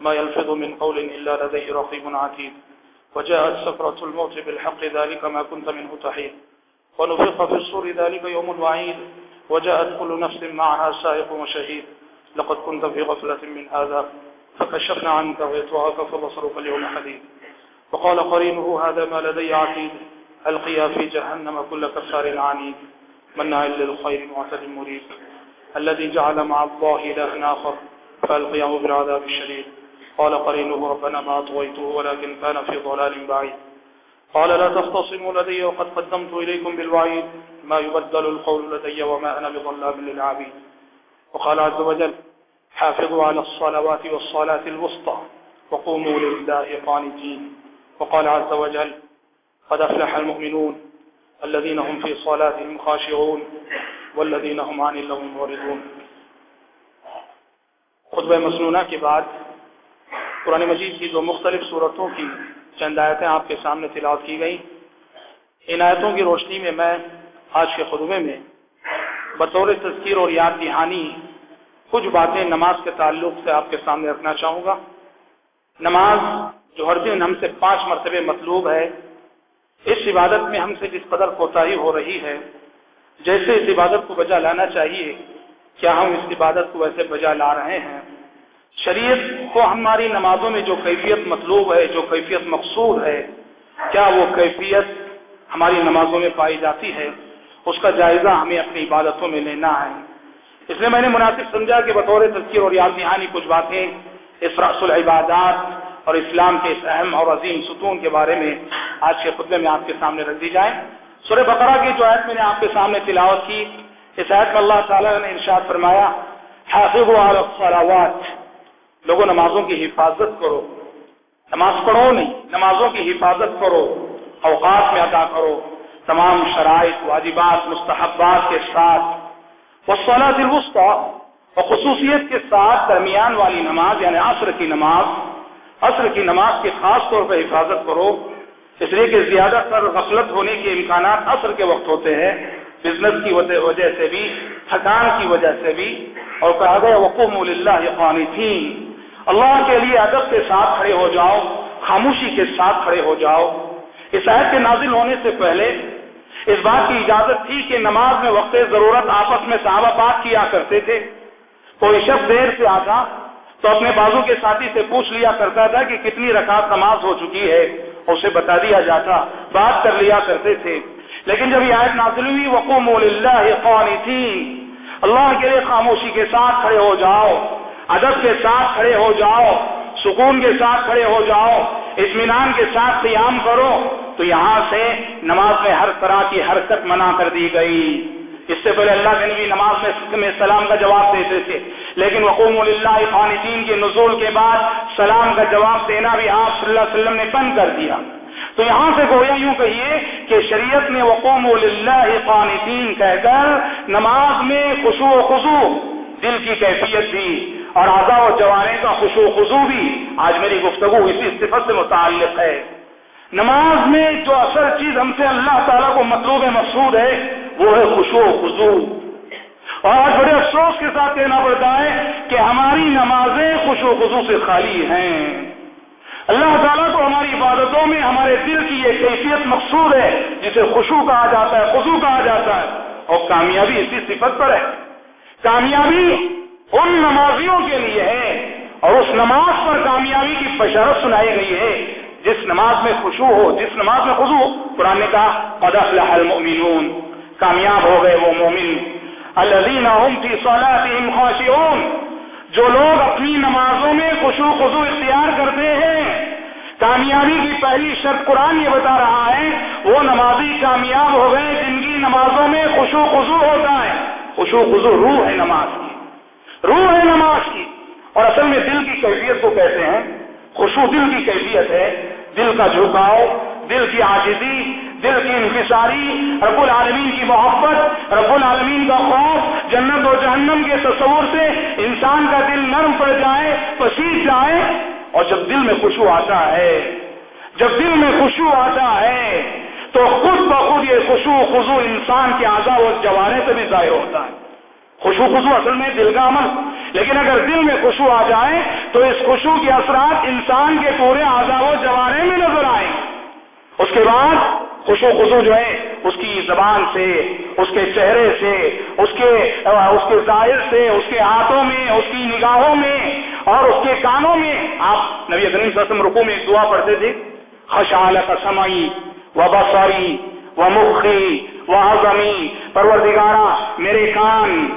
ما يلفظ من قول إلا لديه رقيب عتيد. وجاءت سفرة الموت بالحق، ذلك ما كنت منه تحيد. ونفق في الصور، ذلك يوم وعيد. وجاءت كل نفس معها سائق وشهيد. لقد كنت في غفلة من هذا، فكشفنا عنك غيطوعك فبصرك اليوم حديد. وقال قرينه، هذا ما لدي عتيد. ألقيا في جهنم كل كفار عنيد. منع للخير معتد مريد. الذي جعل مع الله إله آخر فألقياه بالعذاب الشديد. قال قرينه ربنا ما أطويته ولكن كان في ضلال بعيد. قال لا تختصموا لدي وقد قدمت إليكم بالوعيد ما يبدل القول لدي وما أنا بظلام للعبيد. وقال عز وجل حافظوا على الصلوات والصلاة الوسطى وقوموا لله قانتين. وقال عز وجل قد أفلح المؤمنون الذين هم في صلاتهم خاشعون والذين هم عن اللغو موردون خطبہ مسنونہ کے بعد قرآن مجید کی دو مختلف صورتوں کی چند آیتیں آپ کے سامنے تلاوت کی گئیں۔ ان آیتوں کی روشنی میں میں آج کے خطبے میں بطور تذکیر اور یاد دہانی کچھ باتیں نماز کے تعلق سے آپ کے سامنے رکھنا چاہوں گا۔ نماز جو ہر دن ہم سے پانچ مرتبہ مطلوب ہے، اس عبادت میں ہم سے جس قدر کوتاہی ہو رہی ہے، جیسے اس عبادت کو بجا لانا چاہیے، کیا ہم اس عبادت کو ویسے بجا لا رہے ہیں؟ شریعت کو ہماری نمازوں میں جو کیفیت مطلوب ہے، جو کیفیت مقصود ہے، کیا وہ کیفیت ہماری نمازوں میں پائی جاتی ہے؟ اس کا جائزہ ہمیں اپنی عبادتوں میں لینا ہے۔ اس لیے میں نے مناسب سمجھا کہ بطور تذکیر اور یاد دہانی کچھ باتیں افراس العبادات اور اسلام کے اس اہم اور عظیم ستون کے بارے میں آج کے خطبے میں آپ کے سامنے رکھ دی جائیں۔ سورہ بقرہ کی جو آیت میں نے آپ کے سامنے تلاوت کی، اس آیت میں اللہ تعالیٰ نے ارشاد فرمایا حافظ لوگوں نمازوں کی حفاظت کرو۔ نماز پڑھو نہیں، نمازوں کی حفاظت کرو، اوقات میں ادا کرو۔ تمام شرائط، واجبات، مستحبات کے ساتھ۔ وہ صلاح الوسطی اور خصوصیت کے ساتھ درمیان والی نماز یعنی عصر کی نماز، عصر کی نماز کی خاص طور پر حفاظت کرو۔ اس لیے کہ زیادہ تر غفلت ہونے کے امکانات عصر کے وقت ہوتے ہیں۔ بزنس کی وجہ سے بھی، تھکان کی وجہ سے بھی۔ اور کہا گیا وقوم اللہ قانتین اللہ کے لیے ادب کے ساتھ کھڑے ہو جاؤ، خاموشی کے ساتھ کھڑے ہو جاؤ۔ اس عہد کے نازل ہونے سے پہلے اس بات کی اجازت تھی کہ نماز میں وقت ضرورت آپس میں صحابہ بات کیا کرتے تھے۔ کوئی شخص دیر سے آتا تو اپنے بازو کے ساتھی سے پوچھ لیا کرتا تھا کہ کتنی رکعت نماز ہو چکی ہے، اسے بتا دیا جاتا، بات کر لیا کرتے تھے۔ لیکن جب یہ آیت نازل ہوئی وقوم اللہ قانتین اللہ کے لیے خاموشی کے ساتھ کھڑے ہو جاؤ۔ ادب کے ساتھ کھڑے ہو جاؤ، سکون کے ساتھ کھڑے ہو جاؤ، اطمینان کے ساتھ قیام کرو، تو یہاں سے نماز میں ہر طرح کی حرکت منع کر دی گئی۔ اس سے پہلے اللہ کے نبی نماز میں سلام کا جواب دیتے تھے۔ لیکن وقوم اللہ خانتین کے نزول کے بعد سلام کا جواب دینا بھی آپ صلی اللہ علیہ وسلم نے بند کر دیا۔ تو یہاں سے گویا یوں کہیے کہ شریعت نے وقوم اللہ قانتین کہہ کر نماز میں خوشو و خصو دل کی کیفیت دی اور آزا و جوانے کا خوشو و خزو بھی آج میری گفتگو اسی صفت سے متعلق ہے۔ نماز میں جو اصل چیز ہم سے اللہ تعالیٰ کو مطلوب مقصود ہے، وہ ہے خوشو خزو اور آج بڑے افسوس کے ساتھ کہنا پڑتا ہے کہ ہماری نمازیں خوش و خزو سے خالی ہیں۔ اللہ تعالیٰ کو ہماری عبادتوں میں ہمارے دل کی یہ کیفیت مقصود ہے، جسے خوشو کہا جاتا ہے خزو کہا جاتا ہے۔ اور کامیابی اسی صفت پر ہے۔ کامیابی ان نمازیوں کے لیے ہے اور اس نماز پر کامیابی کی بشارت سنائی گئی ہے۔ جس نماز میں خوشو ہو، جس نماز میں خوشو قرآن نے کہا افلح المؤمنون۔ کامیاب ہو گئے وہ مومن۔ الذین هم فی صلاتهم خاشعون۔ جو لوگ اپنی نمازوں میں خوشو خزو اختیار کرتے ہیں، کامیابی کی پہلی شرط قرآن یہ بتا رہا ہے، وہ نمازی کامیاب ہو گئے جن کی نمازوں میں خوشو خزو ہوتا ہے۔ خوشو خزو روح ہے نماز کی۔ روح ہے نماز کی۔ اور اصل میں دل کی کیفیت کو کہتے ہیں خوشو دل کی کیفیت ہے۔ دل کا جھکاؤ، دل کی آجزی دل کی انفصاری رب العالمین کی محبت، رب العالمین کا خوف، جنت و جہنم کے تصور سے انسان کا دل نرم پڑ جائے، پسیج جائے۔ اور جب دل میں خوشبو آتا ہے، جب دل میں خوشبو آتا ہے، تو خود بخود یہ خوشبو خوشبو انسان کے آزاد و جوارے سے بھی ظاہر ہوتا ہے۔ خوشبو خوشبو اصل میں دل کا عمل۔ لیکن اگر دل میں خوشبو آ جائے، تو اس خوشبو کے اثرات انسان کے پورے آزاد و جوارے میں نظر آئیں۔ اس کے بعد خوشو خوشو جو ہے، اس کی زبان سے، اس کے چہرے سے، اس کے اس کے ظاہر سے، اس کے ہاتھوں میں، اس کی نگاہوں میں اور اس کے کانوں میں۔ آپ نبی کریم صلی اللہ علیہ وسلم رکو میں ایک دعا پڑھتے تھے خشال قسمئی و بسری و مخی و اعظمی پروردگارا، میرے کان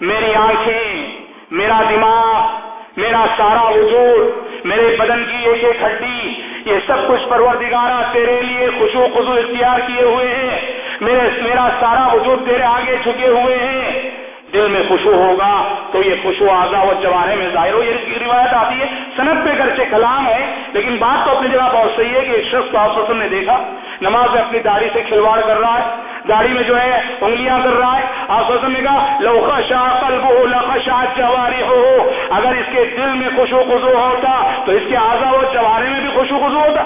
میری آنکھیں، میرا دماغ، میرا سارا وجود میرے بدن کی ایک ایک ہڈی، یہ سب کچھ پروردگارا تیرے لیے خوشو خزو اختیار کیے ہوئے ہیں۔ میرے، میرا سارا وجود تیرے آگے جھکے ہوئے ہیں۔ دل میں خوشو ہوگا تو یہ خوشو آزا و جوانے میں ظاہر ہو۔ یہ روایت آتی ہے، صنعت پہ گرچہ کلام ہے، لیکن بات تو اپنی جگہ بہت صحیح ہے کہ ایک شخص کو آپ نے دیکھا، نماز میں اپنی داڑھی سے کھلواڑ کر رہا ہے داڑھی میں جو ہے انگلیاں کر رہا ہے۔ آپ نے کہا لوکا شاہ قلب ہو لوکا شاہ جواری ہو اگر اس کے دل میں خوشو خزو ہوتا، تو اس کے آزا و جوارے میں بھی خوشو خزو ہوتا۔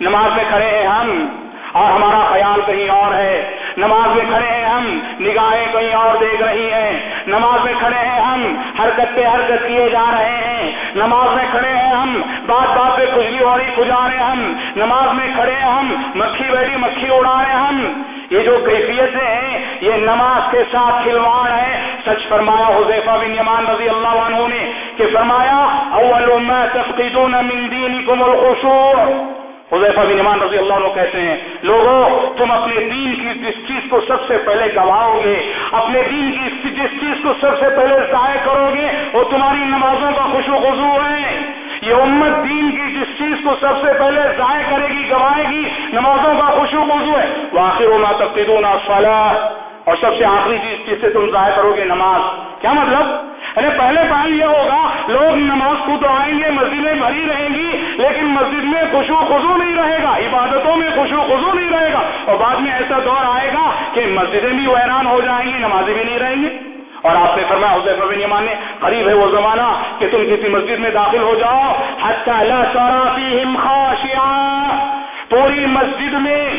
نماز میں کھڑے ہیں ہم، اور ہمارا خیال کہیں اور ہے۔ نماز میں کھڑے ہیں ہم، نگاہیں کہیں اور دیکھ رہی ہیں۔ نماز میں کھڑے ہیں ہم، حرکت پہ حرکت کیے جا رہے ہیں۔ نماز میں کھڑے ہیں ہم، بات بات پہ خوشبی ہو رہی کھجا رہے ہم۔ نماز میں کھڑے ہیں ہم، مکھی بیٹھی، مکھی اڑا رہے ہم۔ یہ جو کیفیتیں ہیں، یہ نماز کے ساتھ کھلواڑ ہے۔ سچ فرمایا حذیفہ بن یمان رضی اللہ عنہ نے کہ فرمایا، اول ما تفقدون من دینکم الخشوع۔ حذیفہ بن یمان رضی اللہ عنہ کہتے ہیں لوگوں تم اپنے دین کی جس چیز کو سب سے پہلے گواؤ گے، اپنے دین کی جس چیز کو سب سے پہلے ضائع کرو گے، وہ تمہاری نمازوں کا خوش و خزو ہے۔ یہ امت دین کی جس چیز کو سب سے پہلے ضائع کرے گی، گوائے گی، نمازوں کا خوشو موضوع ہے۔ وہ آخر ہونا تفتیدون فلاح اور سب سے آخری چیز جس سے تم ضائع کرو گے نماز۔ کیا مطلب؟ ارے پہلے پہل یہ ہوگا، لوگ نماز کو تو آئیں گے، مسجدیں بھری رہیں گی، لیکن مسجد میں خوشو خزو نہیں رہے گا، عبادتوں میں خوشو خزو نہیں رہے گا۔ اور بعد میں ایسا دور آئے گا کہ مسجدیں بھی ویران ہو جائیں گی، نمازیں بھی نہیں رہیں گی۔ اور آپ نے فرمایا حضیف بن یمان نے قریب ہے وہ زمانہ کہ تم کسی مسجد میں داخل ہو جاؤ پوری مسجد میں،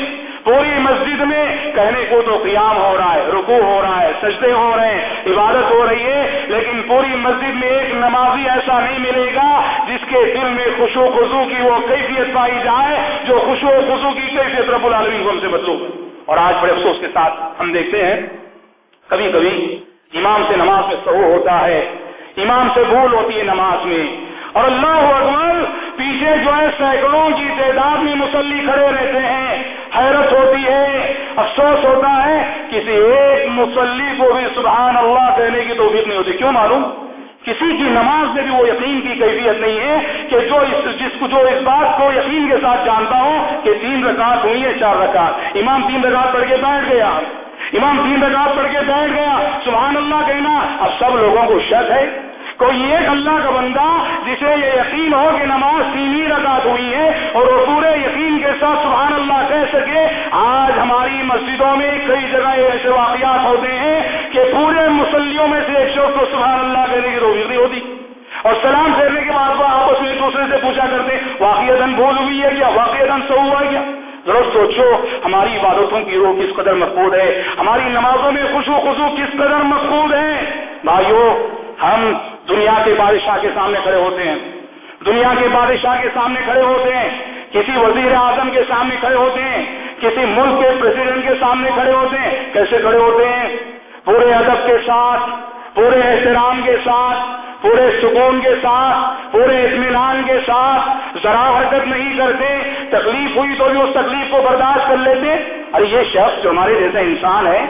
پوری مسجد میں کہنے کو تو قیام ہو رہا ہے رکو ہو رہا ہے، سجدے ہو رہے ہیں، عبادت ہو رہی ہے، لیکن پوری مسجد میں ایک نمازی ایسا نہیں ملے گا جس کے دل میں خوش خوشو خزو کی وہ کیفیت پائی جائے، جو خوش خوشو خزو کی کیفیت رب العالمین کو ہم سے بدلو۔ اور آج بڑے افسوس کے ساتھ ہم دیکھتے ہیں، کبھی کبھی امام سے نماز میں سہو ہوتا ہے، امام سے بھول ہوتی ہے نماز میں۔ اور اللہ اکبر پیچھے جو ہے سینکڑوں کی تعداد میں مسلی کھڑے رہتے ہیں۔ حیرت ہوتی ہے، افسوس ہوتا ہے، کسی ایک مسلی کو بھی سبحان اللہ کہنے کی توفیق نہیں ہوتی۔ کیوں معلوم؟ کسی کی نماز میں بھی وہ یقین کی کیفیت نہیں ہے کہ جو اس جس کو جو اس بات کو یقین کے ساتھ جانتا ہوں کہ تین رکعت ہوئی ہے، چار رکعت۔ امام تین رکعت پڑھ کے بیٹھ گیا۔ امام تین رکعت پڑھ کے بیٹھ گیا، سبحان اللہ کہنا، اب سب لوگوں کو شک ہے۔ کوئی ایک اللہ کا بندہ جسے یہ یقین ہو کہ نماز تین ہی رکعت ہوئی ہے اور وہ پورے یقین کے ساتھ سبحان اللہ کہہ سکے، آج ہماری مسجدوں میں کئی جگہ ایسے واقعات ہوتے ہیں کہ پورے مسلیوں میں سے ایک شخص کو سبحان اللہ کہنے کی روزی نہیں ہوتی۔ اور سلام پھیرنے کے بعد وہ آپس میں ایک دوسرے سے پوچھا کرتے واقعی بھول ہوئی ہے کیا؟ واقعی سو ہوا ہے کیا؟ ضرور سوچو، ہماری عبادتوں کی روح کس قدر مقبول ہے؟ ہماری نمازوں میں خوشو خوشو کس قدر مقبول ہے بھائیو، ہم دنیا کے بادشاہ کے سامنے کھڑے ہوتے ہیں۔ دنیا کے بادشاہ کے سامنے کھڑے ہوتے ہیں۔ کسی وزیر اعظم کے سامنے کھڑے ہوتے ہیں۔ کسی ملک کے پریزیڈنٹ کے سامنے کھڑے ہوتے ہیں۔ کیسے کھڑے ہوتے ہیں؟ پورے ادب کے ساتھ، پورے احترام کے ساتھ، پورے سکون کے ساتھ، پورے اطمینان کے ساتھ ذرا حرکت نہیں کرتے، تکلیف ہوئی تو بھی اس تکلیف کو برداشت کر لیتے۔ اور یہ شخص جو ہمارے جیسا انسان ہے،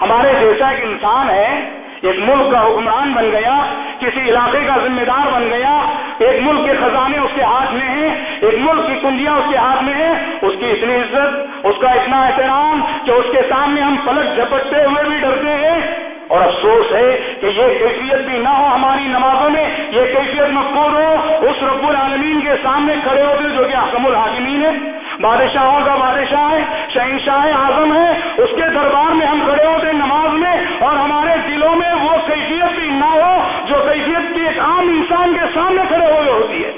ہمارے جیسا ایک انسان ہے، ایک ملک کا حکمران بن گیا، کسی علاقے کا ذمہ دار بن گیا، ایک ملک کے خزانے اس کے ہاتھ میں ہیں، ایک ملک کی کنجیاں اس کے ہاتھ میں ہیں، اس کی اتنی عزت، اس کا اتنا احترام کہ اس کے سامنے ہم پلک جھپٹتے ہوئے بھی ڈرتے ہیں۔ اور افسوس ہے کہ یہ کیفیت بھی نہ ہو ہماری نمازوں میں، یہ کیفیت مقبول ہو، اس رب العالمین کے سامنے کھڑے ہوتے جو کہ حکم الحاکمین ہے بادشاہوں کا بادشاہ ہے، شہنشاہ اعظم ہے، اس کے دربار میں ہم کھڑے ہوتے نماز میں اور ہمارے دلوں میں وہ کیفیت بھی نہ ہو جو کیفیت کی ایک عام انسان کے سامنے کھڑے ہوئے ہوتی ہے۔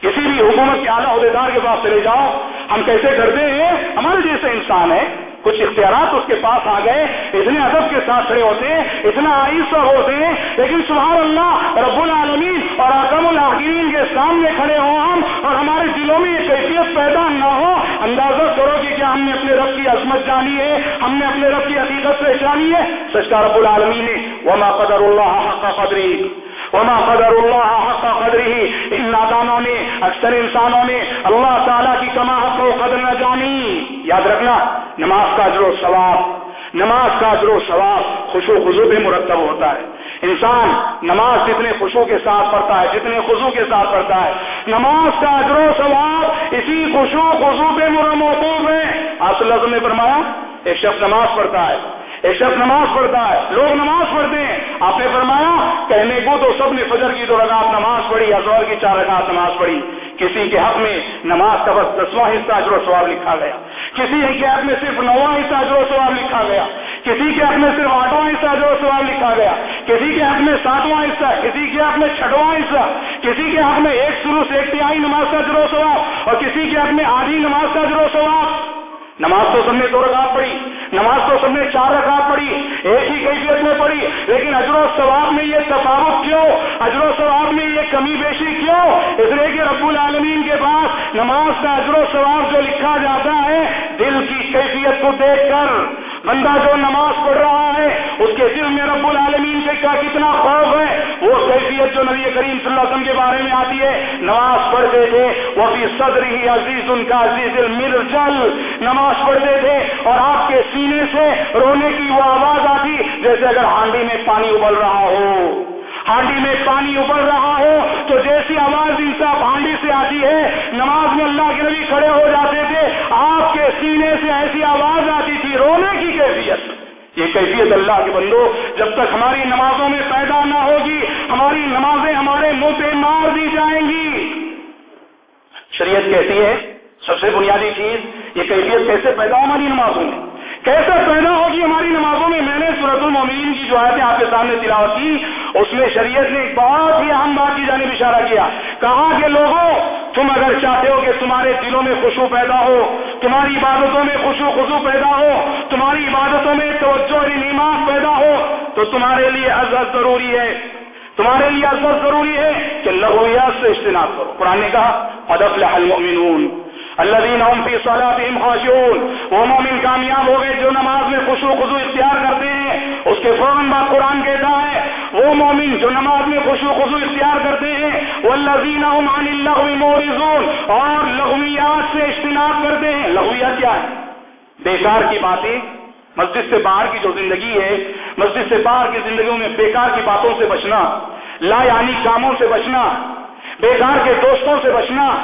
کسی بھی حکومت کے اعلیٰ عہدیدار کے پاس چلے جاؤ، ہم کیسے کرتے ہیں؟ ہمارے جیسے انسان ہے کچھ اختیارات اس کے پاس آ گئے، اتنے ادب کے ساتھ کھڑے ہوتے ہیں اتنا آئسہ ہوتے ہیں لیکن سبحان اللہ، رب العالمین اور اکم العقین کے سامنے کھڑے ہوں ہم اور ہمارے دلوں میں یہ کیفیت پیدا نہ ہو، اندازہ کرو کہ کیا ہم نے اپنے رب کی عظمت جانی ہے، ہم نے اپنے رب کی حقیقت سے جانی ہے؟ سچ کا رب العالمین نے، وما قدر اللہ حق قدری وما قدر اللہ حق قدری ان نادانوں نے، اکثر انسانوں نے اللہ تعالیٰ کی کما، حق و قدر نہ جانی۔ یاد رکھنا، نماز کا و ثواب، نماز کا و ثواب خوشو خزو بھی مرتب ہوتا ہے۔ انسان نماز جتنے خوشو کے ساتھ پڑھتا ہے، جتنے خوشو کے ساتھ پڑھتا ہے، نماز کا و ثواب اسی خوشو خزو پہ موقوف ہے۔ آپ صلی اللہ نے فرمایا، ایک شخص نماز پڑھتا ہے ایک شخص نماز پڑھتا ہے، لوگ نماز پڑھتے ہیں۔ آپ نے فرمایا، کہنے کو تو سب نے فجر کی دو رکعت نماز پڑھی ازور کی چار رکعت نماز پڑھی۔ کسی کے حق میں نماز کا بس دسواں حصہ اجر و ثواب لکھا گیا۔ کسی کے حق میں صرف نواں حصہ اجر و ثواب لکھا گیا۔ کسی کے حق میں صرف آٹھواں حصہ اجر و ثواب لکھا گیا۔ کسی کے حق میں ساتواں حصہ، کسی کے حق میں چھٹواں حصہ، کسی کے حق میں ایک شروع سے ایک تہائی نماز کا اجر و ثواب اور کسی کے حق میں آدھی نماز کا اجر و ثواب۔ نماز تو سب نے دو رکعت پڑھی۔ نماز تو سب نے چار رکعت پڑھی، ایک ہی کیفیت میں پڑھی، لیکن اجر و ثواب میں یہ تفاوت کیوں؟ اجر و ثواب میں یہ کمی بیشی کیوں؟ اس لیے کہ رب العالمین کے پاس نماز کا اجر و ثواب جو لکھا جاتا ہے، دل کی کیفیت کو دیکھ کر بندہ جو نماز پڑھ رہا ہے، اس کے دل میں رب العالمین سے کا کتنا خوف ہے؟ وہ کیفیت جو نبی کریم صلی اللہ علیہ وسلم کے بارے میں آتی ہے، نماز پڑھتے تھے وہ بھی صدر ہی عزیز ان کا عزیز المرجل، نماز پڑھتے تھے، اور آپ کے سینے سے رونے کی وہ آواز آتی، جیسے اگر ہانڈی میں پانی ابل رہا ہو۔ ہانڈی میں پانی ابل رہا ہو تو جیسی آواز انصاف ہانڈی سے آتی ہے، نماز میں اللہ کے نبی کھڑے ہو جاتے تھے، آپ کے سینے سے ایسی آواز آتی تھی، رونے کی کیفیت۔ یہ کیفیت اللہ کے بندو، جب تک ہماری نمازوں میں پیدا نہ ہوگی، ہماری نمازیں ہمارے منہ پہ مار دی جائیں گی۔ شریعت کہتی ہے، سب سے بنیادی چیز، یہ کیفیت کیسے پیدا ہماری نمازوں میں؟ کیسے پیدا ہوگی ہماری نمازوں میں؟ میں نے سورت المومین کی جو آیتیں آپ کے سامنے تلاوت کی اس میں شریعت نے ایک بہت ہی اہم بات کی جانب اشارہ کیا۔ کہا کہ لوگوں، تم اگر چاہتے ہو کہ تمہارے دلوں میں خوشبو پیدا ہو، تمہاری عبادتوں میں خوشو خوشبو پیدا ہو، تمہاری عبادتوں میں توجہ نماز پیدا ہو، تو تمہارے لیے عزت ضروری ہے۔ تمہارے لیے عزت ضروری ہے کہ لغویات سے اجتناب کرو۔ قرآن نے کہا ادب المؤمنون اللہ فی صلاتهم خاشعون۔ وہ مومن کامیاب ہو گئے جو نماز میں خوشو خزو اختیار کرتے ہیں، اس کے فوراً بعد قرآن کہتا ہے وہ مومن جو نماز میں خوشو خزو اختیار کرتے ہیں وہ اللہ عن اللغو مورزون اور لغویات سے اجتناب کرتے ہیں۔ لغویات کیا ہے بیکار کی باتیں۔ مسجد سے باہر کی جو زندگی ہے، مسجد سے باہر کی زندگیوں میں بیکار کی باتوں سے بچنا، لا یعنی کاموں سے بچنا، بیکار کے دوستوں سے بچنا،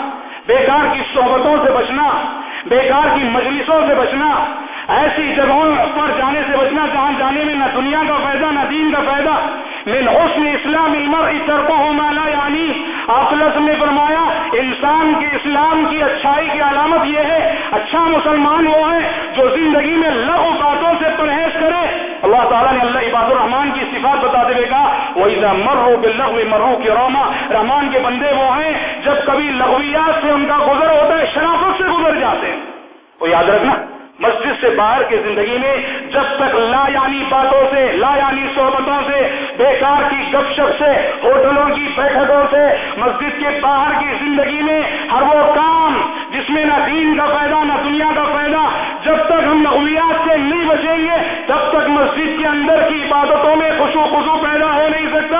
بیکار کی صحبتوں سے بچنا، بیکار کی مجلسوں سے بچنا، ایسی جگہوں پر جانے سے بچنا جہاں جانے میں نہ دنیا کا فائدہ، نہ دین کا فائدہ من حسن اسلام المرء ترکہ ما لا یعنی آپ نے فرمایا، انسان کے اسلام کی اچھائی کی علامت یہ ہے اچھا مسلمان وہ ہے جو زندگی میں لغو باتوں سے پرہیز کرے۔ اللہ تعالیٰ نے اللہ عباد الرحمان کی صفات بتا دے گا وہی مرو بلغو مرو کے روما رحمان کے بندے وہ ہیں، جب کبھی لغویات سے ان کا گزر ہوتا ہے، شرافت سے گزر جاتے ہیں۔ وہ یاد رکھنا مسجد سے باہر کی زندگی میں جب تک لا یعنی باتوں سے، لا یعنی صحبتوں سے، بیکار کی گپ شپ سے، ہوٹلوں کی بیٹھکوں سے، مسجد کے باہر کی زندگی میں ہر وہ کام جس میں نہ دین کا فائدہ، نہ دنیا کا فائدہ، جب تک ہم نقویات سے نہیں بچیں گے، تب تک مسجد کے اندر کی عبادتوں میں خوشو خوشو پیدا ہو نہیں سکتا۔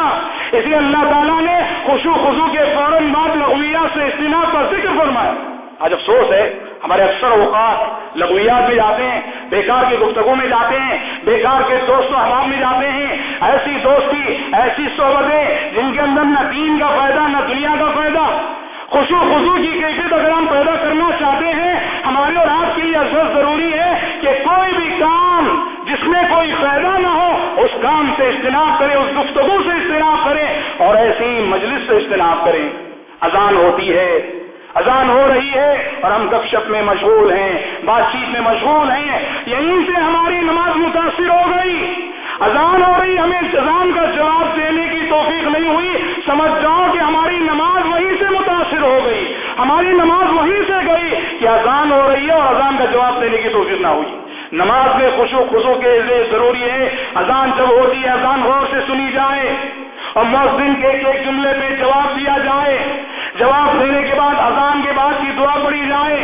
اس لیے اللہ تعالیٰ نے خوشو خوشو کے فوراً بعد نقویات سے اجتناب کا ذکر فرمایا۔ آج افسوس ہے، ہمارے اکثر اوقات لغویات میں جاتے ہیں، بیکار کی گفتگو میں جاتے ہیں، بیکار کے دوست و احباب میں جاتے ہیں، ایسی دوستی، ایسی صحبتیں جن کے اندر نہ دین کا فائدہ، نہ دنیا کا فائدہ۔ خوشو خزو کی کیفیت اگر ہم پیدا کرنا چاہتے ہیں ہمارے اور آپ کے لیے اثر ضروری ہے کہ کوئی بھی کام جس میں کوئی فائدہ نہ ہو، اس کام سے اجتناب کرے، اس گفتگو سے اجتناب کرے اور ایسی مجلس سے اجتناب کریں اذان ہوتی ہے اذان ہو رہی ہے اور ہم گپ شپ میں مشغول ہیں، بات چیت میں مشغول ہیں۔ یہیں سے ہماری نماز متاثر ہو گئی۔ اذان ہو رہی، ہمیں اذان کا جواب دینے کی توفیق نہیں ہوئی۔ سمجھ جاؤ کہ ہماری نماز وہیں سے متاثر ہو گئی۔ ہماری نماز وہیں سے گئی کہ اذان ہو رہی ہے اور اذان کا جواب دینے کی توفیق نہ ہوئی۔ نماز میں خوشو خوشو کے لیے ضروری ہے۔ اذان جب ہوتی ہے، اذان غور سے سنی جائے اور مؤذن کے ایک ایک جملے پہ جواب دیا جائے۔ جواب دینے کے بعد، اذان کے بعد کی دعا پڑی جائے،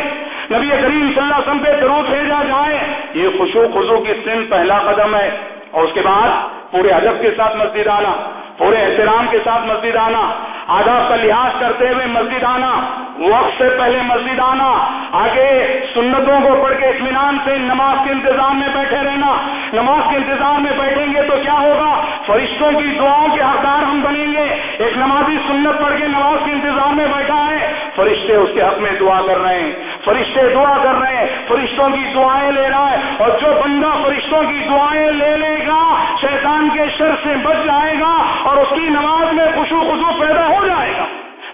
نبی کریم صلی اللہ علیہ وسلم پہ درود بھیجا جائے، یہ خوشو خوشو کی سن پہلا قدم ہے۔ اور اس کے بعد پورے ادب کے ساتھ مسجد آنا، پورے احترام کے ساتھ مسجد آنا، آداب کا لحاظ کرتے ہوئے مسجد آنا، وقت سے پہلے مسجد آنا، آگے سنتوں کو پڑھ کے اطمینان سے نماز کے انتظام میں بیٹھے رہنا۔ نماز کے انتظام میں بیٹھیں گے تو کیا ہوگا؟ فرشتوں کی دعاؤں کے حقدار ہم بنیں گے۔ ایک نمازی سنت پڑھ کے نماز کے انتظام میں بیٹھا ہے۔ فرشتے اس کے حق میں دعا کر رہے ہیں۔ فرشتے دعا کر رہے ہیں۔ فرشتوں کی دعائیں لے رہا ہے۔ اور جو بندہ فرشتوں کی دعائیں لے لے گا، شیطان کے شر سے بچ جائے گا اور اس کی نماز میں خوشو خوشو پیدا ہو جائے گا۔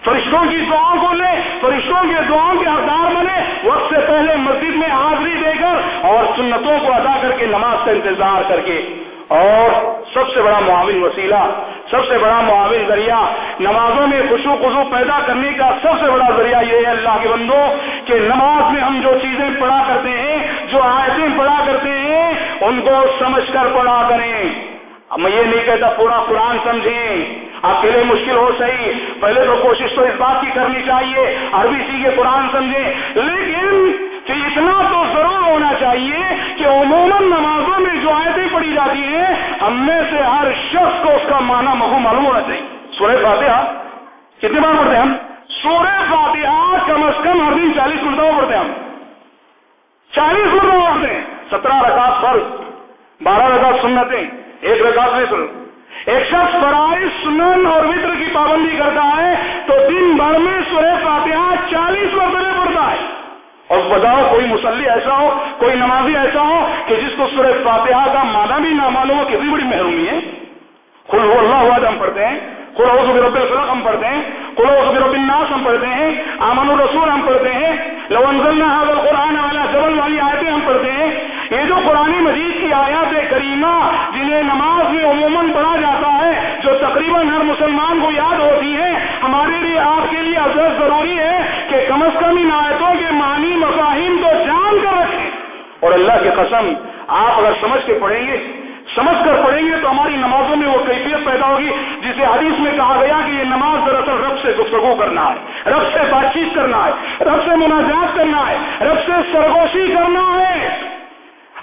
فرشتوں کی دعاؤں کو لے، فرشتوں کے دعاؤں کے حقدار بنے، وقت سے پہلے مسجد میں حاضری دے کر اور سنتوں کو ادا کر کے نماز کا انتظار کر کے اور سب سے بڑا معاون وسیلہ، سب سے بڑا معاون ذریعہ نمازوں میں خوشو خوشو پیدا کرنے کا سب سے بڑا ذریعہ یہ ہے اللہ کے بندوں کہ نماز میں ہم جو چیزیں پڑھا کرتے ہیں، جو آیتیں پڑھا کرتے ہیں، ان کو سمجھ کر پڑھا کریں۔ اب میں یہ نہیں کہتا پورا قرآن سمجھیں۔ آپ کے لیے مشکل ہو صحیح، پہلے تو کوشش تو اس بات کی کرنی چاہیے، عربی سیکھے قرآن سمجھیں، لیکن چاہیے کہ عموماً نمازوں میں جو آیتیں پڑھی جاتی ہیں، ہم میں سے ہر شخص کو اس کا معنی مہو معلوم ہونا چاہیے۔ سورہ فاتحہ کتنی بار پڑھتے ہیں ہم؟ سورہ فاتحہ کم از کم ہر دن چالیس مرتبہ پڑھتے ہیں ہم۔ چالیس مرتبہ پڑھتے ہیں۔ سترہ رکعت فرض، بارہ رکعت سنتیں، ایک رکعت میں ایک شخص فرائض سنن اور وطر کی پابندی کرتا ہے تو دن بھر میں سورہ فاتحہ چالیس مرتبہ پڑھتا ہے۔ اور بتاؤ کوئی مسلح ایسا ہو، کوئی نمازی ایسا ہو کہ جس کو سورہ فاتحہ کا مانا بھی نہ معلوم ہو، کتنی بڑی محرومی ہے۔ خل اللہ واد ہم پڑھتے ہیں۔ خلوز رب الفلق، ہم پڑھتے ہیں۔ خلوز رب الناس، ہم پڑھتے ہیں۔ امن الرسول، ہم پڑھتے ہیں۔ لونزل قرآن والا جبل، والی آیتیں ہم پڑھتے ہیں۔ یہ جو قرآن مجید کی آیات کریمہ جنہیں نماز میں عموماً پڑھا جاتا ہے، جو تقریباً ہر مسلمان کو یاد ہوتی ہے ہمارے لیے آپ کے لیے افضل ضروری ہے کہ کم از کم ان آیتوں کے معنی، مفاہیم کو جان کر رکھیں۔ اور اللہ کی قسم، آپ اگر سمجھ کے پڑھیں گے، سمجھ کر پڑھیں گے تو ہماری نمازوں میں وہ کیفیت پیدا ہوگی، جسے حدیث میں کہا گیا کہ یہ نماز دراصل رب سے گفتگو کرنا ہے، رب سے بات چیت کرنا ہے، رب سے مناجات کرنا ہے، رب سے سرگوشی کرنا ہے۔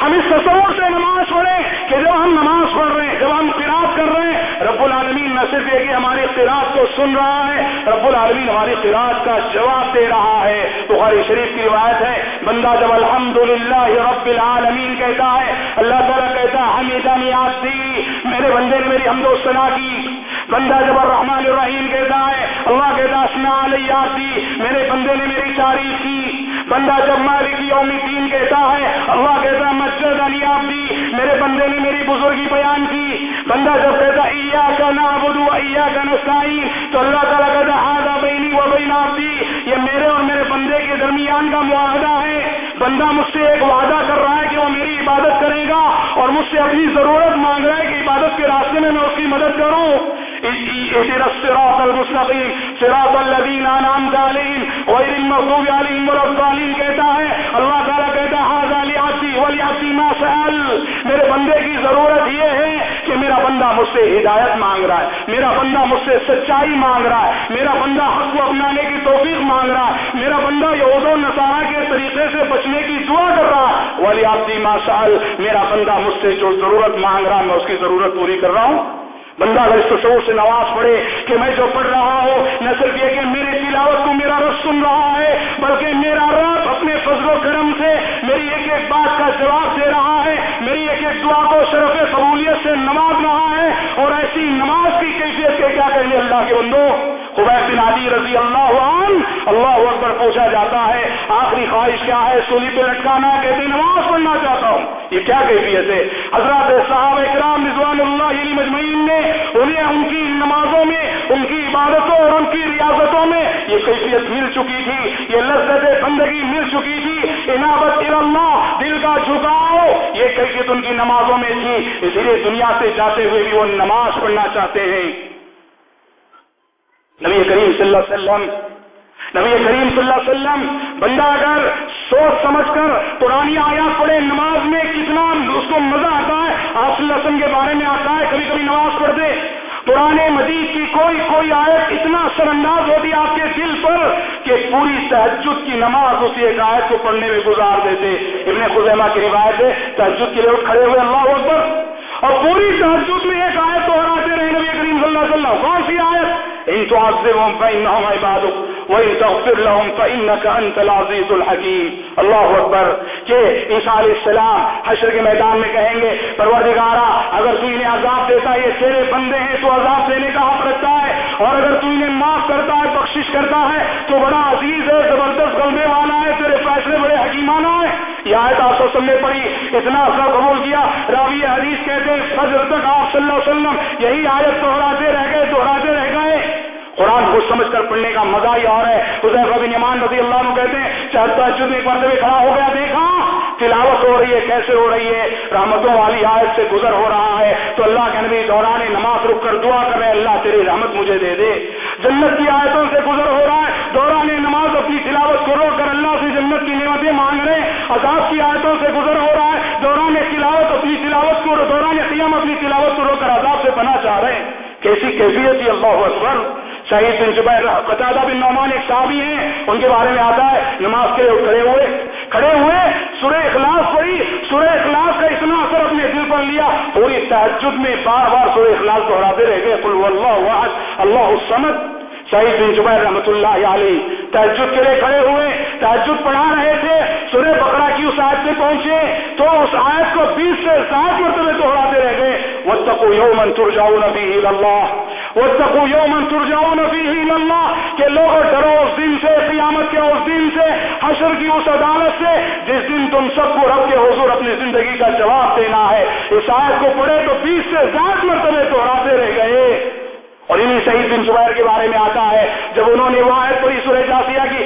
ہم اس تصور سے نماز پڑھیں کہ جب ہم نماز پڑھ رہے ہیں جب ہم قرآد کر رہے ہیں، رب العالمین نہ صرف یہ کہ ہماری قرآد کو سن رہا ہے، رب العالمین ہماری قرآد کا جواب دے رہا ہے۔ بخاری شریف کی روایت ہے، بندہ جب الحمد للہ رب العالمین کہتا ہے، اللہ تعالیٰ کہتا ہے حمیدہ نیاز تھی میرے بندے نے میری حمد و سنا کی۔ بندہ جب الرحمن الرحیم کہتا ہے، اللہ کہتا اسنا علیہ تھی میرے بندے نے میری تعریف کی۔ بندہ جب مالک یوم الدین کہتا ہے، اللہ کہتا مسجد علی آپ دی، میرے بندے نے میری بزرگی بیان کی۔ بندہ جب کہتا ایا کا نعبد و ایا کا نستعین، تو اللہ تعالیٰ کہتا ہاضا بینی و بین عبدی یہ میرے اور میرے بندے کے درمیان کا معاہدہ ہے۔ بندہ مجھ سے ایک وعدہ کر رہا ہے کہ وہ میری عبادت کرے گا اور مجھ سے اپنی ضرورت مانگ رہا ہے کہ عبادت کے راستے میں میں اس کی مدد کروں۔ الصراط المستقیم صراط الذین انعمت علیہم غیر المغضوب علیہم ولا الضالین کہتا ہے، اللہ تعالیٰ کہتا ہے هذا لعبدی ولعبدی ما سأل. میرے بندے کی ضرورت یہ ہے کہ میرا بندہ مجھ سے ہدایت مانگ رہا ہے، میرا بندہ مجھ سے سچائی مانگ رہا ہے، میرا بندہ حق کو اپنانے کی توفیق مانگ رہا ہے، میرا بندہ یہود و نصارہ کے طریقے سے بچنے کی دعا کر رہا ہے۔ ولی آبدی ما سأل، میرا بندہ مجھ سے جو ضرورت مانگ رہا ہے، میں اس کی ضرورت پوری کر رہا ہوں۔ بندہ اگر اس تصور سے نواز پڑھے کہ میں جو پڑھ رہا ہوں، نہ صرف یہ کہ میری تلاوت کو میرا رب سن رہا ہے، بلکہ میرا رب اپنے فضل و کرم سے میری ایک ایک بات کا جواب دے رہا ہے، میری ایک ایک دعا کو شرف قبولیت سے نماز رہا ہے اور ایسی نماز کی کیفیت کے کیا کہیں اللہ کے بندو خبیر بن علی رضی اللہ عنہ، اللہ اکبر پوچھا جاتا ہے، آخری خواہش کیا ہے؟ سولی پہ لٹکانا کہتے نماز پڑھنا چاہتا ہوں۔ یہ کیا کیفیت ہے؟ حضرات صاحب اکرام رضوان اللہ علی مجمعین نے انہیں ان کی نمازوں میں، ان کی عبادتوں اور ان کی ریاضتوں میں یہ کیفیت مل چکی تھی، یہ لذت بندگی مل چکی تھی۔ انابت اللہ دل کا جھکاؤ، یہ کیفیت ان کی نمازوں میں تھی۔ اسی لیے دنیا سے جاتے ہوئے بھی وہ نماز پڑھنا چاہتے ہیں۔ نبی کریم صلی اللہ علیہ وسلم، نبی کریم صلی اللہ علیہ وسلم، بندہ اگر سوچ سمجھ کر پرانی آیات پڑھے، نماز میں کتنا اس کو مزہ آتا ہے، آپ صلی کے بارے میں آتا ہے کبھی کبھی نماز پڑھتے پرانے مجید کی کوئی کوئی آیت اتنا اثر انداز ہوتی آپ کے دل پر کہ پوری تحجد کی نماز اسی ایک آیت کو پڑھنے میں گزار دیتے۔ ابن خزیمہ کی روایت ہے تحجد کے لیے کھڑے ہوئے اللہ اکبر۔ اور پوری تحجد میں ایک آیت تو ہراتے رہے نبی کریم صلی اللہ علیہ وسلم۔ کون سی آیت؟ ان تعذبهم فإنهم عبادك، وإن تغفر لهم فإنك أنت العزيز الحكيم. اللہ اکبر کہ عیسیٰ علیہ السلام حشر کے میدان میں کہیں گے، پروردگارا، اگر تو انہیں عذاب دیتا ہے، یہ تیرے بندے ہیں، تو عذاب دینے کا حق رکھتا ہے، اور اگر تو انہیں معاف کرتا ہے، بخشش کرتا ہے، تو بڑا عزیز ہے، زبردست غلبے والا ہے، تیرے فیصلے بڑے حکیمانہ ہیں. یہ آیت آپ سب نے پڑھی، اتنا اثر قبول کیا، راوی حدیث کہتے فجر تک آپ صلی اللہ علیہ وسلم. یہی آیت دہراتے رہ گئے، دہراتے رہ گئے قرآن کو سمجھ کر پڑھنے کا مزہ ہی اور ہے۔ حضیف بن ایمان رضی اللہ عنہ کہتے ہیں چاہتا چود ایک مرتبہ کھڑا ہو گیا، دیکھا، تلاوت ہو رہی ہے، کیسے ہو رہی ہے؟ رحمتوں والی آیت سے گزر ہو رہا ہے۔ تو اللہ کے نبی دوران نماز رک کر دعا کر رہے اللہ تیری رحمت مجھے دے دے۔ جنت کی آیتوں سے گزر ہو رہا ہے، دوران نماز اپنی تلاوت کو روک کر اللہ سے جنت کی نعمتیں مانگ رہے عذاب کی آیتوں سے گزر ہو رہا ہے، دوران تلاوت اپنی تلاوت کو، دوران قیام اپنی تلاوت کو روک کر عذاب سے پناہ چاہ رہے ہیں۔ کیسی کیفیت اللہ اکبر۔ شہید بن زبیر قطادہ بن نعمان ایک صحابی ہیں، ان کے بارے میں آتا ہے، نماز کے کھڑے ہوئے کھڑے ہوئے، سورہ اخلاص پڑھی، سورہ اخلاص کا اتنا اثر اپنے دل پر لیا، پوری تحجد میں بار بار سورہ اخلاص دہراتے رہ گئے، قل اللہ واحد اللہ الصمد شہید بن زبیر رحمۃ اللہ علیہ تحجد کے لیے کھڑے ہوئے تحجد پڑھا رہے تھے، سورہ بکرا کی اس آیت میں پہنچے، تو اس آیت کو بیس سے سات مرتبہ دوہراتے رہ گئے وہ تکو یو منتر جاؤ نبی اللہ وہ تکو یو منتر اللہ، کہ لوگ ڈرو اس دن سے، قیامت کے اس دن سے، حشر کی اس عدالت سے، جس دن تم سب کو رب کے حضور اپنی زندگی کا جواب دینا ہے۔ اس آیت کو پڑھے تو بیس سے زیادہ مرتبہ دوہراتے رہ گئے۔ اور انہیں شہید بن زبیر کے بارے میں آتا ہے، جب انہوں نے وہ آیت پڑھی سورہ جاسیہ کی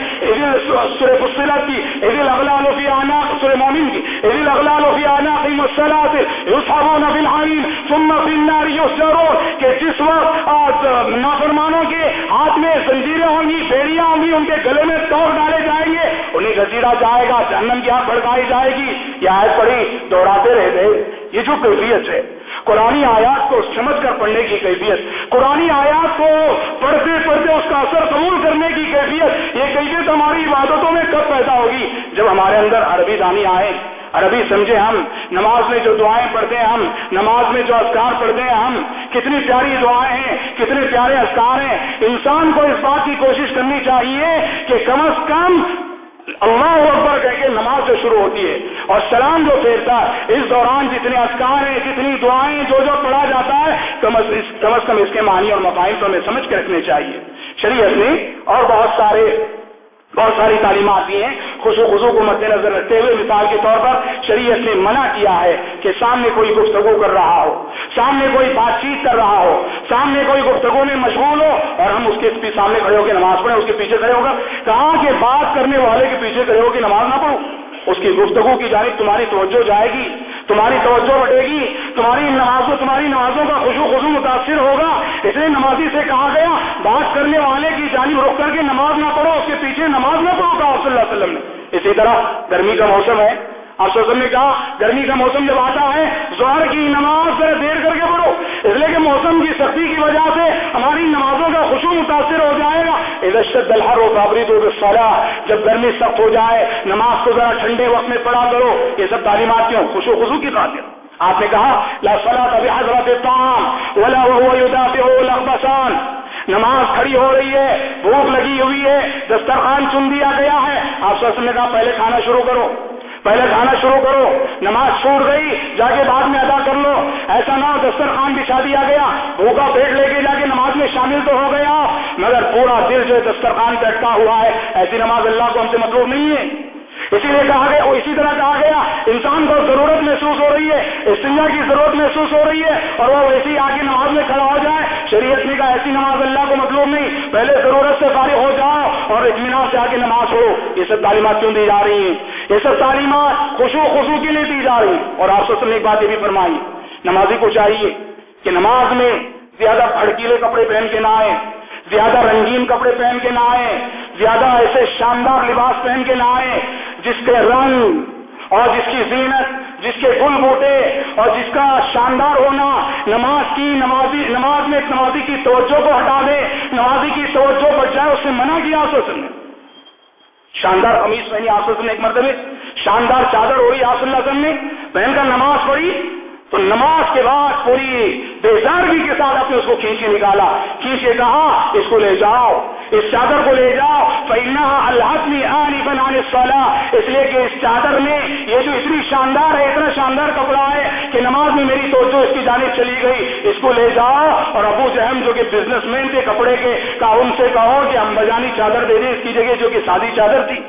سورہ فصلت کی عید اغلال فی آنا سورہ مومن کی عید اغلال فی آنا قیم الصلاۃ یصحبون فی الحیم ثم فی النار یسجرون، کہ جس وقت نافرمانوں کے ہاتھ میں زنجیریں ہوں گی، بیڑیاں ہوں گی، ان کے گلے میں توڑ ڈالے جائیں گے، انہیں گھسیٹا جائے گا، جہنم کی آنکھ بھڑکائی جائے گی۔ یہ آیت پڑھی، دوہراتے رہ گئے یہ جو کیفیت ہے قرآن آیات کو سمجھ کر پڑھنے کی کیفیت قرآن آیات کو پڑھتے پڑھتے اس کا اثر قبول کرنے کی کیفیت، یہ کیفیت ہماری عبادتوں میں کب پیدا ہوگی؟ جب ہمارے اندر عربی دانی آئے، عربی سمجھے ہم، نماز میں جو دعائیں پڑھتے ہیں ہم، نماز میں جو اسکار پڑھتے ہیں ہم، کتنی پیاری دعائیں ہیں، کتنے پیارے اسکار ہیں، انسان کو اس بات کی کوشش کرنی چاہیے کہ کم از کم اللہ اکبر کہہ کے نماز جو شروع ہوتی ہے اور سلام جو پھیرتا ہے، اس دوران جتنے اسکار ہیں، جتنی دعائیں جو جو پڑھا جاتا ہے، کم از کم از کم اس کے معنی اور مقاصد تو ہمیں سمجھ کے رکھنے چاہیے۔ شریعت نے اور بہت سارے بہت ساری تعلیمات دی ہیں۔ خوشو خزو کو مد نظر رکھتے ہوئے مثال کے طور پر شریعت نے منع کیا ہے کہ سامنے کوئی گفتگو کر رہا ہو، سامنے کوئی بات چیت کر رہا ہو، سامنے کوئی گفتگو میں مشغول ہو اور ہم اس کے سامنے کھڑے ہو کے نماز پڑھیں، اس کے پیچھے کھڑے ہو کر کہاں کہ بات کرنے والے کے پیچھے کھڑے ہو کے نماز نہ پڑھو اس کی گفتگو کی جانب تمہاری توجہ جائے گی، تمہاری توجہ بٹے گی، تمہاری نمازوں تمہاری نمازوں کا خوشو خوشو متاثر ہوگا۔ اس لیے نمازی سے کہا گیا، بات کرنے والے کی جانب رک کر کے نماز نہ پڑھو، اس کے پیچھے نماز نہ پڑھو، کہا صلی اللہ علیہ وسلم نے۔ اسی طرح گرمی کا موسم ہے آپ وسلم نے کہا، گرمی کا موسم جب آتا ہے زہر کی نماز ذرا دیر کر کے پڑھو۔ اس لیے کہ موسم کی سختی کی وجہ سے ہماری نمازوں کا خوشو متاثر ہو جائے گا۔ ادھر دلہر و بابری تو جب گرمی سخت ہو جائے، نماز کو ذرا ٹھنڈے وقت میں پڑھا کرو۔ یہ سب تعلیمات کیوں؟ خوشو خوشو کی خاطر آپ نے کہا، لا ابھی حضرت تام ولا نماز کھڑی ہو رہی ہے، بھوک لگی ہوئی ہے، دسترخوان چن دیا گیا ہے۔ آپ سب نے کہا، پہلے کھانا شروع کرو۔ پہلے کھانا شروع کرو، نماز چھوٹ گئی جا کے بعد میں ادا کر لو۔ ایسا نہ ہو دسترخوان بچھا دیا گیا، بھوکا پیٹ لے کے جا کے نماز میں شامل تو ہو گیا مگر پورا دل جو دسترخوان پہ اٹکا ہوا ہے، ایسی نماز اللہ کو ہم سے مطلوب نہیں ہے۔ اسی لیے کہا گیا اسی طرح کہا گیا، انسان کو ضرورت محسوس ہو رہی ہے استنجا کی ضرورت محسوس ہو رہی ہے، اور وہ ویسی آ کے نماز میں کھڑا ہو جائے، شریعت نے کہا، ایسی نماز اللہ کو مطلوب نہیں، پہلے ضرورت سے فارغ ہو جاؤ اور اطمینان سے آ کے نماز پڑھو۔ یہ سب تعلیمات کیوں دی جا رہی ہیں؟ یہ سب تعلیمات خوشو خوشو کے لیے دی جا رہی ہیں۔ اور آپ سب نے ایک بات یہ بھی فرمائی، نمازی کو چاہیے کہ نماز میں زیادہ بھڑکیلے کپڑے پہن کے نہ آئے زیادہ رنگین کپڑے پہن کے نہ آئے زیادہ ایسے شاندار لباس پہن کے نہ آئے جس کے رنگ اور جس کی زینت، جس کے گل بوٹے اور جس کا شاندار ہونا، نماز کی نمازی، نماز میں نمازی کی توجہ کو ہٹا دے، نمازی کی توجہ بچ جائے، اس سے منع کیا آسوس نے شاندار قمیض پہنی آسوس نے ایک مرتبہ۔ شاندار چادر ہوئی آسن آس اللہ نے۔ پہن کر نماز پڑھی تو نماز کے بعد پوری بےزارگی کے ساتھ اپنے اس کو کھینچ کے نکالا کھینچ کے کہا، اس کو لے جاؤ، اس چادر کو لے جاؤ پہنا اللہ آنی بنانے والا اس لیے کہ اس چادر میں یہ جو اتنی شاندار ہے، اتنا شاندار کپڑا ہے کہ نماز میں میری توجہ اس کی جانب چلی گئی۔ اس کو لے جاؤ اور ابو جہم جو کہ بزنس مین تھے کپڑے کے کا ان سے کہو کہ ہم بجانی چادر دے دیں، اس کی جگہ جو کہ سادی چادر تھی۔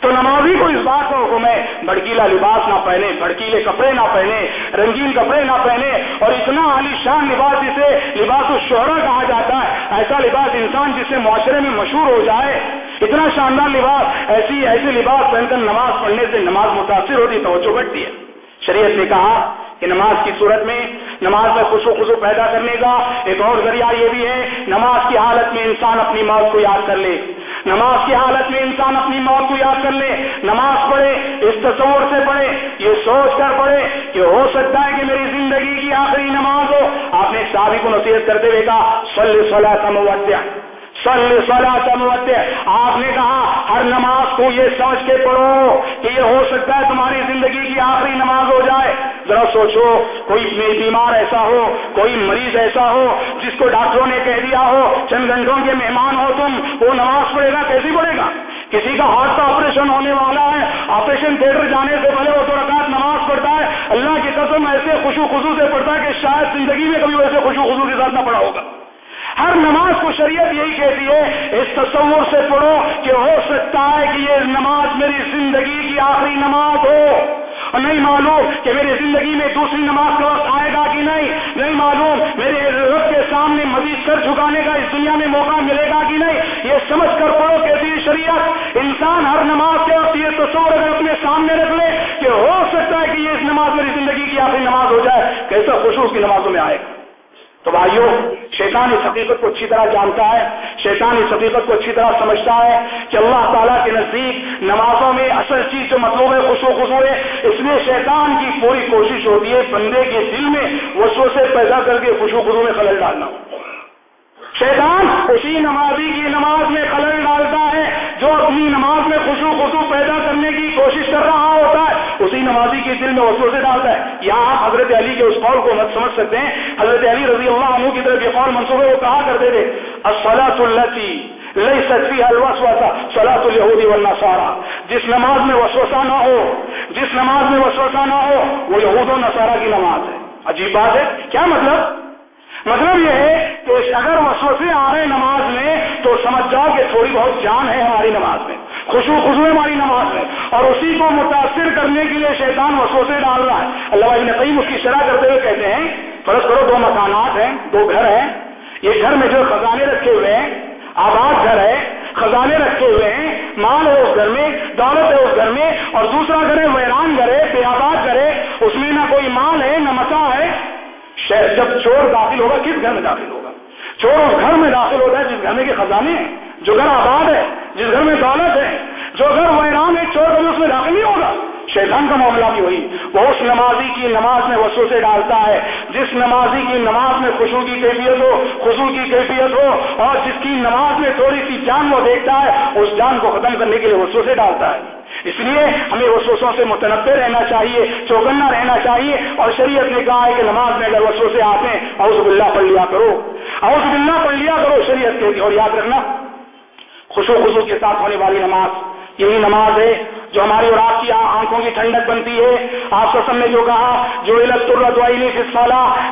تو نمازی کو اس بات کا حکم ہے بڑکیلا لباس نہ پہنے، بڑکیلے کپڑے نہ پہنے، رنگین کپڑے نہ پہنے، اور اتنا عالی شان لباس جسے لباس الشہرا کہا جاتا ہے، ایسا لباس انسان جسے معاشرے میں مشہور ہو جائے، اتنا شاندار لباس، ایسی ایسے لباس پہن کر نماز پڑھنے سے نماز متاثر ہوتی، توجہ بڑھتی ہے۔ شریعت نے کہا کہ نماز کی صورت میں نماز میں خوشو خوشو پیدا کرنے کا ایک اور ذریعہ یہ بھی ہے، نماز کی حالت میں انسان اپنی موت کو یاد کر لے۔ نماز کی حالت میں انسان اپنی موت کو یاد کر لے، نماز پڑھے، اس تصور سے پڑھے، یہ سوچ کر پڑھے کہ ہو سکتا ہے کہ میری زندگی کی آخری نماز ہو۔ آپ نے صحابی کو نصیحت کرتے ہوئے کہا، صلی صلاح سموتیا سلا سموتیا آپ نے کہا، ہر نماز کو یہ سوچ کے پڑھو کہ یہ ہو سکتا ہے تمہاری زندگی کی آخری نماز ہو جائے۔ ذرا سوچو، کوئی بیمار ایسا ہو، کوئی مریض ایسا ہو، جس کو ڈاکٹروں نے کہہ دیا ہو، چند گھنٹوں کے مہمان ہو تم، وہ نماز پڑھے گا، کیسی پڑھے گا؟ کسی کا ہارٹ کا آپریشن ہونے والا ہے آپریشن تھیٹر جانے سے پہلے وہ تو رکعت نماز پڑھتا ہے۔ اللہ کی قسم ایسے خوشو خزو سے پڑھتا ہے کہ شاید زندگی میں کبھی ویسے خوشو خزو کے ساتھ نہ پڑا ہوگا۔ ہر نماز کو شریعت یہی کہتی ہے، اس تصور سے پڑھو کہ ہو سکتا ہے کہ یہ نماز میری زندگی کی آخری نماز ہو۔ اور نہیں معلوم کہ میری زندگی میں دوسری نماز کا وقت آئے گا کہ نہیں۔ نہیں معلوم میرے رب کے سامنے مزید کر جھکانے کا اس دنیا میں موقع ملے گا کہ نہیں۔ یہ سمجھ کر پڑھو کہتی شریعت، انسان ہر نماز کے وقت یہ تصور اگر اپنے سامنے رکھ لے کہ ہو سکتا ہے کہ یہ اس نماز میری زندگی کی آخری نماز ہو جائے، کیسا خوشو اس کی نمازوں میں آئے گا۔ تو بھائیوں شیطان اس حقیقت کو اچھی طرح جانتا ہے، شیطان اس حقیقت کو اچھی طرح سمجھتا ہے کہ اللہ تعالیٰ کے نزدیک نمازوں میں اصل چیز جو مطلوب ہے، خوش و خوشو ہے اس میں شیطان کی پوری کوشش ہوتی ہے بندے کے دل میں وسو سے پیدا کر کے خوش و خوشو میں خلل ڈالنا۔ شیطان اسی نمازی کی نماز میں خلل ڈالتا ہے جو اپنی نماز میں خوشو خوشو پیدا کرنے کی کوشش کر رہا ہوتا ہے، اسی نمازی کے دل میں وسو سے ڈالتا ہے۔ یہاں حضرت علی کے اس قول کو مت سمجھ سکتے ہیں۔ حضرت علی رضی اللہ عنہ کی طرف یہ قول منصوبے وہ کہا کرتے تھے الصلاۃ التی لئی سچی الوسوسا صلاۃ الہودی والنصارى۔ جس نماز میں وسوسہ نہ ہو، جس نماز میں وسوسہ نہ ہو، وہ یہود و نصارہ کی نماز ہے۔ عجیب بات ہے۔ کیا مطلب؟ مطلب یہ ہے کہ اگر وسوسے آ رہے ہیں نماز میں، تو سمجھ جاؤ کہ تھوڑی بہت جان ہے ہماری نماز میں۔ خوشو خوشو ہے ہماری نماز میں۔ اور اسی کو متاثر کرنے کے لیے شیطان وسوسے ڈال رہا ہے۔ اللہ علیہ نقیم اس کی شرح کرتے ہوئے کہتے ہیں، فرض کرو دو مکانات ہیں، دو گھر ہیں۔ یہ گھر میں جو خزانے رکھے ہوئے ہیں، آباد گھر ہے، خزانے رکھے ہوئے ہیں، مال ہے اس گھر میں، دولت ہے اس گھر میں، اور دوسرا گھر ہے، ویران گھر ہے، بے آباد گھر ہے۔ اس میں نہ کوئی مال ہے، نہ متا جب چور داخل ہوگا، کس گھر میں داخل ہوگا؟ چور اس گھر میں داخل ہوتا ہے جس گھر میں کے خزانے ہیں، جو گھر آباد ہے، جس گھر میں دولت ہے، جو گھر ویران ہے چور کبھی اس میں داخل نہیں ہوگا۔ شیطان کا معاملہ بھی وہی۔ وہ اس نمازی کی نماز میں وسو سے ڈالتا ہے، جس نمازی کی نماز میں خوشو کی کیفیت ہو خوشو کی کیفیت ہو، اور جس کی نماز میں تھوڑی سی جان وہ دیکھتا ہے، اس جان کو ختم کرنے کے لیے وسو سے ڈالتا ہے۔ اس لیے ہمیں وسوسوں سے متنوع رہنا چاہیے، چوکنا رہنا چاہیے اور شریعت نے کہا ہے کہ نماز میں اگر وسوسے آتے ہیں اوز بلّہ پڑھ لیا کرو۔ اوز بلّہ پڑھ لیا کرو شریعت کے اور یاد رکھنا۔ خوشو خوشو کے ساتھ ہونے والی نماز، یہی نماز ہے جو ہماری اور آپ کی آنکھوں کی ٹھنڈک بنتی ہے۔ آپ سسم نے جو کہا جو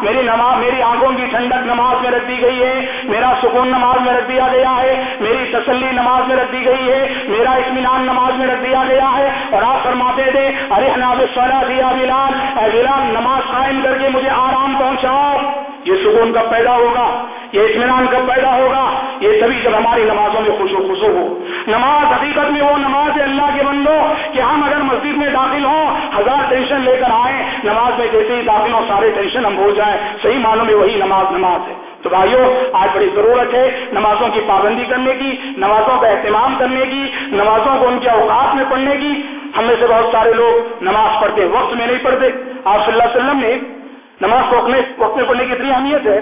میری نماز، میری آنکھوں کی ٹھنڈک نماز میں رکھ دی گئی ہے۔ میرا سکون نماز میں رکھ دیا گیا ہے۔ میری تسلی نماز میں رکھ دی گئی ہے۔ میرا اطمینان نماز میں رکھ دیا گیا ہے۔ اور آپ فرماتے تھے ارے ناز سولا دیا بلال، اے بلال، نماز قائم کر کے مجھے آرام پہنچاؤ۔ یہ سکون کب پیدا ہوگا؟ یہ اطمینان کب پیدا ہوگا؟ یہ سبھی جب ہماری نمازوں میں خوش و خوشو ہو۔ نماز حقیقت میں وہ نماز ہے اللہ کے بندو کہ ہم اگر مسجد میں داخل ہوں، ہزار ٹینشن لے کر آئیں، نماز میں جیسے ہی داخل ہوں، سارے ٹینشن ہم ہو جائیں۔ صحیح معنوں میں وہی نماز نماز ہے۔ تو بھائیوں آج بڑی ضرورت ہے نمازوں کی پابندی کرنے کی، نمازوں کا اہتمام کرنے کی، نمازوں کو ان کے اوقات میں پڑھنے کی۔ ہم میں سے بہت سارے لوگ نماز پڑھتے وقت میں نہیں پڑھتے۔ آپ صلی اللہ علیہ وسلم نے نماز کو اپنے وقت میں پڑھنے کی اتنی اہمیت ہے۔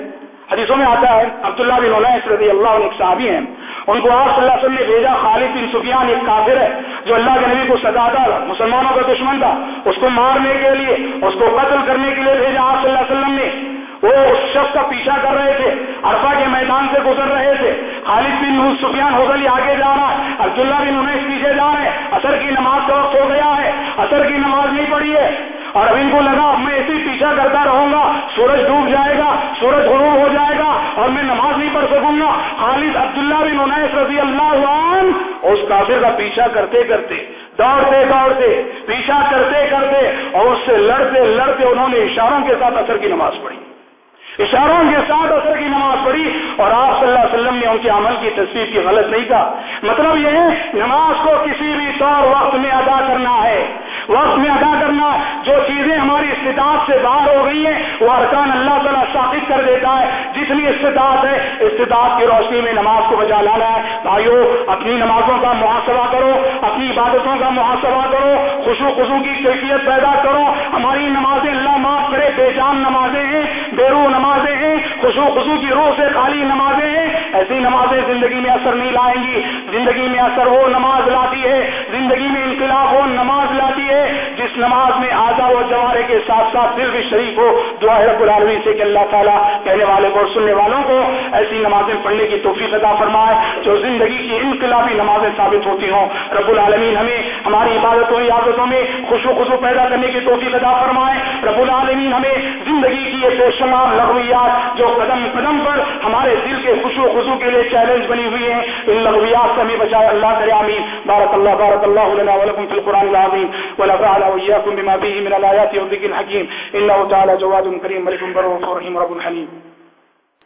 حدیثوں میں آتا ہے، عبداللہ بن علیہ رضی اللہ عنہ ایک صحابی ہیں۔ ان کو آپ صلی اللہ علیہ وسلم نے بھیجا، خالد بن سفیان ایک کافر ہے، جو اللہ کے نبی کو سزا تھا مسلمانوں کا دشمن تھا۔ اس کو مارنے کے لیے، اس کو قتل کرنے کے لیے بھیجا آپ صلی اللہ علیہ وسلم نے۔ وہ اس شخص کا پیچھا کر رہے تھے، عرفہ کے میدان سے گزر رہے تھے۔ خالد بن سفیان ہوگلی آگے جا رہا ہے، عبداللہ بن انیس پیچھے جا رہے ہیں۔ اثر کی نماز کا وقت ہو گیا ہے اثر کی نماز نہیں پڑھی ہے۔ اور اب ان کو لگا میں ایسے پیچھا کرتا رہوں گا، سورج ڈوب جائے گا، سورج غروب ہو جائے گا اور میں نماز نہیں پڑھ سکوں گا۔ خالد عبداللہ بن انیس رضی اللہ عنہ اس کافر کا پیچھا کرتے کرتے، دوڑتے دوڑتے، پیچھا کرتے کرتے اور اس سے لڑتے لڑتے انہوں نے اشاروں کے ساتھ اثر کی نماز پڑھی۔ اشاروں کے ساتھ اثر کی نماز پڑھی اور آپ صلی اللہ علیہ وسلم نے ان کے عمل کی تصویر کی، غلط نہیں کہا۔ مطلب یہ ہے، نماز کو کسی بھی طور وقت میں ادا کرنا ہے۔ وقت میں ادا کرنا جو چیزیں ہماری استطاعت سے باہر ہو گئی ہیں، وہ ارکان اللہ تعالیٰ ثابت کر دیتا ہے۔ جتنی استطاعت ہے استطاعت کی روشنی میں نماز کو بجا لانا ہے۔ بھائیو، اپنی نمازوں کا محاسبہ کرو، اپنی عبادتوں کا محاسبہ کرو، خوشو خوشو کی کیفیت پیدا کرو۔ ہماری نمازیں اللہ معاف کرے، بے جان نمازیں ہیں بیرو نمازیں ہیں، خوشو خوشو کی روح سے خالی نمازیں ہیں۔ ایسی نمازیں زندگی میں اثر نہیں لائیں گی۔ زندگی میں اثر وہ نماز لاتی ہے، زندگی میں انقلاب وہ نماز لاتی ہے جس نماز میں آزا و جوارے کے ساتھ ساتھ دل بھی شریف ہو، دعا رب العالمین سے کہ اللہ تعالیٰ کہنے والے کو اور سننے والوں کو ایسی نمازیں پڑھنے کی توفیق عطا فرمائے، جو زندگی کی انقلابی نمازیں ثابت ہوتی ہوں۔ رب العالمین ہمیں، ہماری عبادتوں عادتوں میں خوش و خوشو پیدا کرنے کی توفیق عطا فرمائے۔ رب العالمین ہمیں زندگی کی یہ بے شمار لغویات جو قدم قدم پر ہمارے دل کے خوش و خوشو کے لیے چیلنج بنی ہوئی ہیں، ان لغویات سے ہمیں بچائے۔ اللہ کرے آمین۔ بارک اللہ بارک اللہ لنا ولکم فی القرآن العظیم۔ ونفعل وإياكم بما فيه من الآيات والذكر الحكيم. إنه تعالى جواد كريم ملك بر رحيم رب حليم.